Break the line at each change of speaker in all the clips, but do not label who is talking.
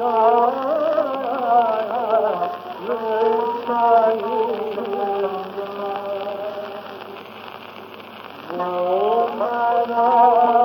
Oh, my God.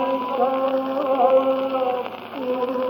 Thank you.